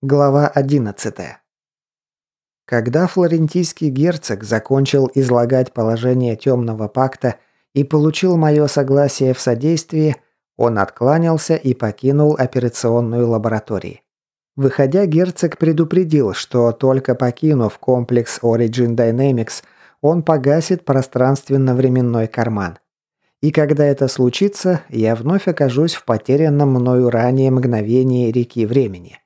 Глава 11. Когда флорентийский герцог закончил излагать положение темного пакта и получил мое согласие в содействии, он откланялся и покинул операционную лабораторию. Выходя, герцог предупредил, что только покинув комплекс Origin Dynamics, он погасит пространственно-временной карман. И когда это случится, я вновь окажусь в потерянном мною ранее мгновении реки времени.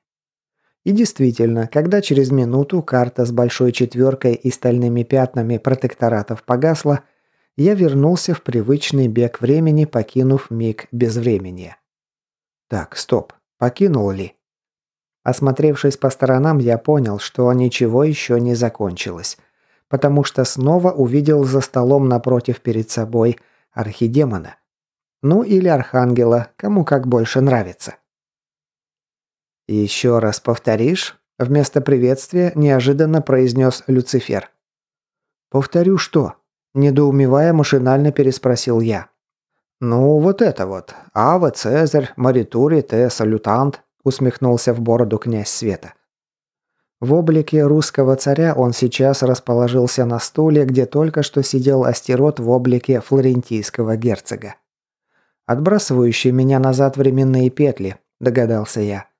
И действительно, когда через минуту карта с большой четверкой и стальными пятнами протекторатов погасла, я вернулся в привычный бег времени, покинув миг безвремени. Так, стоп. Покинул ли? Осмотревшись по сторонам, я понял, что ничего еще не закончилось, потому что снова увидел за столом напротив перед собой архидемона. Ну или архангела, кому как больше нравится. «Еще раз повторишь?» – вместо приветствия неожиданно произнес Люцифер. «Повторю что?» – недоумевая машинально переспросил я. «Ну, вот это вот. Ава, Цезарь, Маритури, Те, Салютант», – усмехнулся в бороду князь Света. В облике русского царя он сейчас расположился на стуле, где только что сидел астерот в облике флорентийского герцога. «Отбрасывающий меня назад временные петли», – догадался я.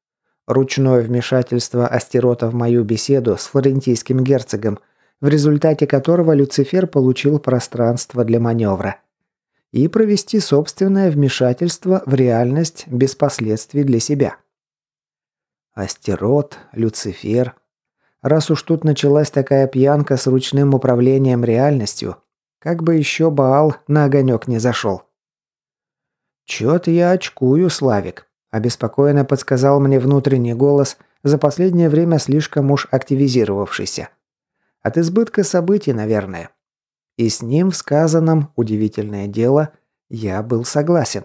Ручное вмешательство Астерота в мою беседу с флорентийским герцогом, в результате которого Люцифер получил пространство для маневра. И провести собственное вмешательство в реальность без последствий для себя. Астерот, Люцифер. Раз уж тут началась такая пьянка с ручным управлением реальностью, как бы еще Баал на огонек не зашел. «Чё-то я очкую, Славик», Обеспокоенно подсказал мне внутренний голос, за последнее время слишком уж активизировавшийся. От избытка событий, наверное. И с ним в сказанном, удивительное дело, я был согласен.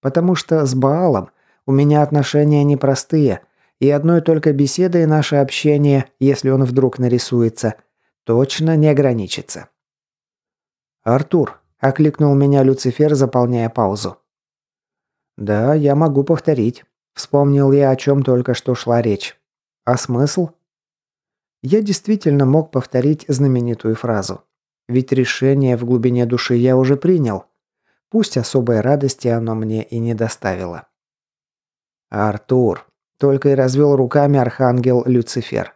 Потому что с Баалом у меня отношения непростые, и одной только беседой наше общение, если он вдруг нарисуется, точно не ограничится. «Артур», – окликнул меня Люцифер, заполняя паузу. «Да, я могу повторить. Вспомнил я, о чем только что шла речь. А смысл?» Я действительно мог повторить знаменитую фразу. Ведь решение в глубине души я уже принял. Пусть особой радости оно мне и не доставило. «Артур», — только и развел руками архангел Люцифер.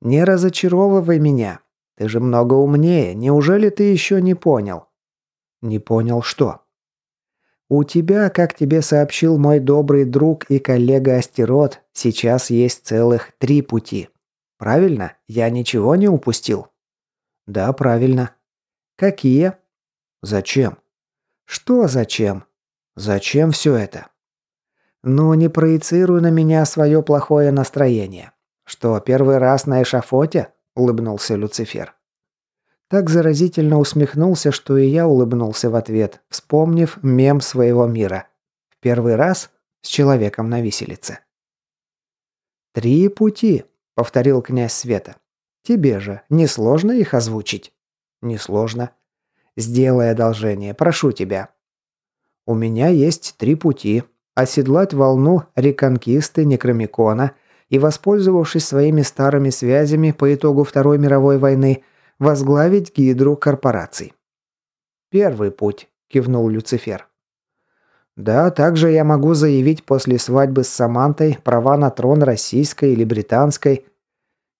«Не разочаровывай меня. Ты же много умнее. Неужели ты еще не понял?» «Не понял что?» У тебя, как тебе сообщил мой добрый друг и коллега Астерот, сейчас есть целых три пути. Правильно? Я ничего не упустил? Да, правильно. Какие? Зачем? Что зачем? Зачем все это? Ну, не проецируй на меня свое плохое настроение. Что, первый раз на эшафоте? Улыбнулся Люцифер. Так заразительно усмехнулся, что и я улыбнулся в ответ, вспомнив мем своего мира. В первый раз с человеком на виселице. «Три пути», — повторил князь Света. «Тебе же несложно их озвучить?» «Несложно. Сделай одолжение, прошу тебя». «У меня есть три пути. Оседлать волну реконкисты Некромикона и, воспользовавшись своими старыми связями по итогу Второй мировой войны, — возглавить гидру корпораций. «Первый путь», – кивнул Люцифер. «Да, также я могу заявить после свадьбы с Самантой права на трон российской или британской».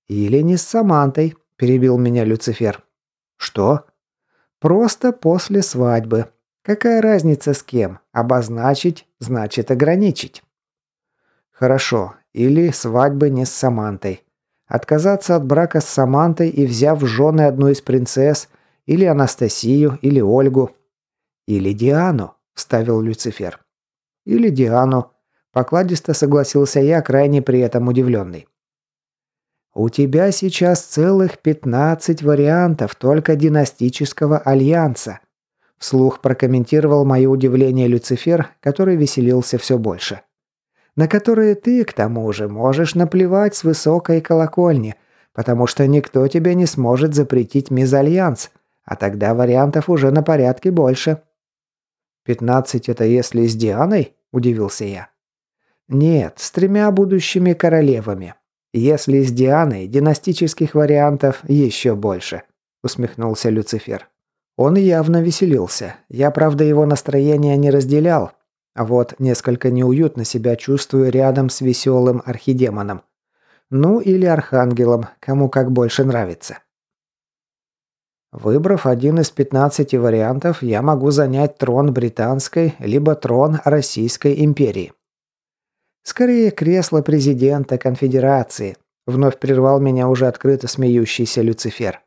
«Или не с Самантой», – перебил меня Люцифер. «Что?» «Просто после свадьбы. Какая разница с кем? Обозначить значит ограничить». «Хорошо. Или свадьбы не с Самантой. Отказаться от брака с Самантой и взяв в жены одну из принцесс, или Анастасию, или Ольгу. Или Диану, вставил Люцифер. Или Диану. Покладисто согласился я, крайне при этом удивленный. «У тебя сейчас целых пятнадцать вариантов только династического альянса», вслух прокомментировал мое удивление Люцифер, который веселился все больше на которые ты, к тому же, можешь наплевать с высокой колокольни, потому что никто тебе не сможет запретить мезальянс, а тогда вариантов уже на порядке больше». «Пятнадцать – это если с Дианой?» – удивился я. «Нет, с тремя будущими королевами. Если с Дианой династических вариантов еще больше», – усмехнулся Люцифер. Он явно веселился. Я, правда, его настроение не разделял. А вот несколько неуютно себя чувствую рядом с веселым архидемоном. Ну или архангелом, кому как больше нравится. Выбрав один из 15 вариантов, я могу занять трон британской либо трон Российской империи. Скорее, кресло президента конфедерации, вновь прервал меня уже открыто смеющийся Люцифер.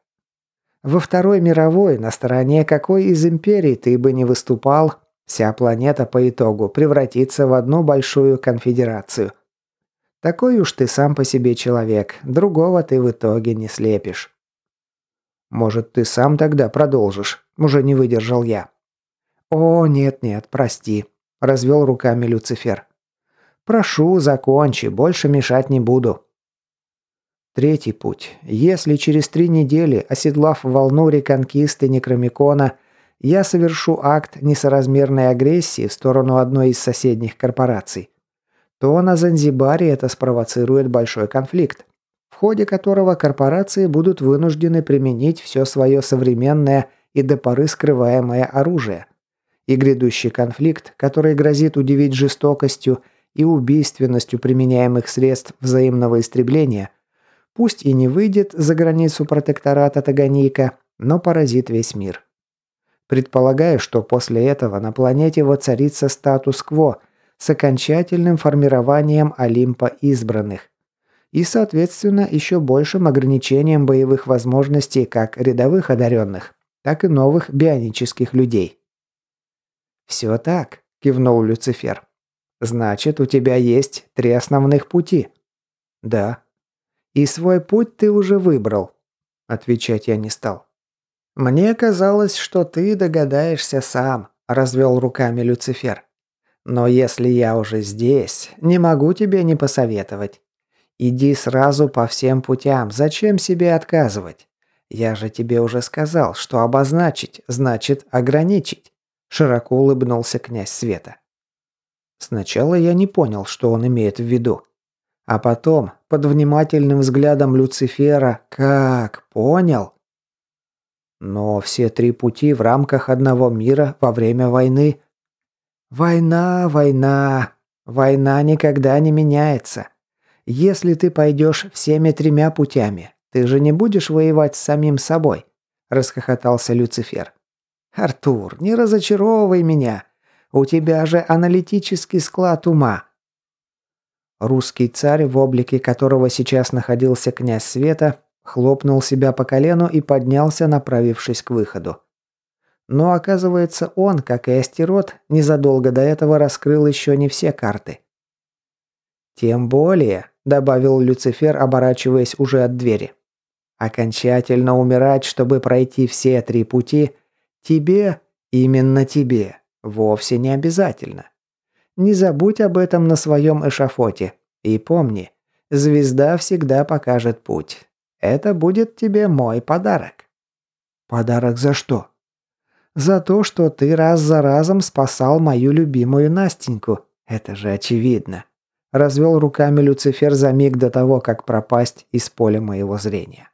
Во Второй мировой, на стороне какой из империй ты бы не выступал, вся планета по итогу превратится в одну большую конфедерацию. Такой уж ты сам по себе человек, другого ты в итоге не слепишь. Может, ты сам тогда продолжишь? Уже не выдержал я. О, нет-нет, прости, развел руками Люцифер. Прошу, закончи, больше мешать не буду. Третий путь. Если через три недели, оседлав волну реконкисты Некромикона, я совершу акт несоразмерной агрессии в сторону одной из соседних корпораций, то на Занзибаре это спровоцирует большой конфликт, в ходе которого корпорации будут вынуждены применить все свое современное и до поры скрываемое оружие. И грядущий конфликт, который грозит удивить жестокостью и убийственностью применяемых средств взаимного истребления – Пусть и не выйдет за границу протектората Таганика, но поразит весь мир. Предполагаю, что после этого на планете воцарится статус-кво с окончательным формированием Олимпа избранных и, соответственно, еще большим ограничением боевых возможностей как рядовых одаренных, так и новых бионических людей. «Все так», – кивнул Люцифер. «Значит, у тебя есть три основных пути». «Да», и свой путь ты уже выбрал. Отвечать я не стал. Мне казалось, что ты догадаешься сам, развел руками Люцифер. Но если я уже здесь, не могу тебе не посоветовать. Иди сразу по всем путям, зачем себе отказывать? Я же тебе уже сказал, что обозначить значит ограничить. Широко улыбнулся князь Света. Сначала я не понял, что он имеет в виду. А потом, под внимательным взглядом Люцифера, как, понял? Но все три пути в рамках одного мира во время войны. Война, война. Война никогда не меняется. Если ты пойдешь всеми тремя путями, ты же не будешь воевать с самим собой, расхохотался Люцифер. Артур, не разочаровывай меня. У тебя же аналитический склад ума. Русский царь, в облике которого сейчас находился князь Света, хлопнул себя по колену и поднялся, направившись к выходу. Но оказывается, он, как и Астерот, незадолго до этого раскрыл еще не все карты. «Тем более», — добавил Люцифер, оборачиваясь уже от двери, «окончательно умирать, чтобы пройти все три пути, тебе, именно тебе, вовсе не обязательно. Не забудь об этом на своем эшафоте. И помни, звезда всегда покажет путь. Это будет тебе мой подарок. Подарок за что? За то, что ты раз за разом спасал мою любимую Настеньку. Это же очевидно. Развел руками Люцифер за миг до того, как пропасть из поля моего зрения.